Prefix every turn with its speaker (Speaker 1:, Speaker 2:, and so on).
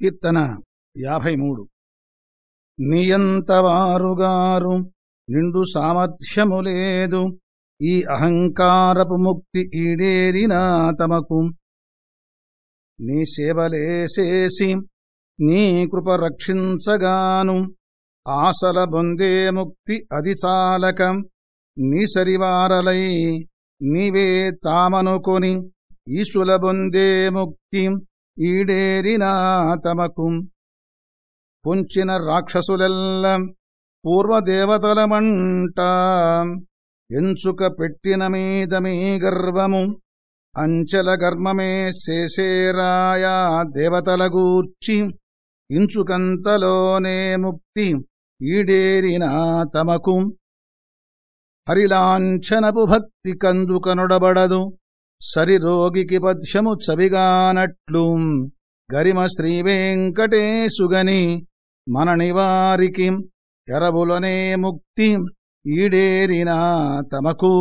Speaker 1: కీర్తన యాభై మూడు నియంతవారుగారు నిండు సామర్థ్యము లేదు. ఈ అహంకారపు ముక్తి ఈడేరినా తమకు. నీ సేవలేసేసి నీ కృప రక్షించగాను. ఆసల బొందే ముక్తి అది చాలక. నీ సరివారలై నీవే తామనుకొని ఈశుల బొందే ముక్తి. ఈడేరినా తమకు పొంచిన రాక్షసులెల్ల పూర్వదేవతలమంట. ఎంచుక పెట్టిన మీద మీ గర్వము అంచెల గర్మమే శేషేరాయా దేవతలగూర్చి ఇంచుకంతలోనే ముక్తి ఈడేరినా తమకు హరిలాంఛనపు భక్తి కందుకనుడబడదు సరిరోగికి పద్యము చవిగానట్లు. గరిమ శ్రీవేంకటేశుగని మన నివారికి ఎరబులనే ముక్తి ఈడేరినా తమకు.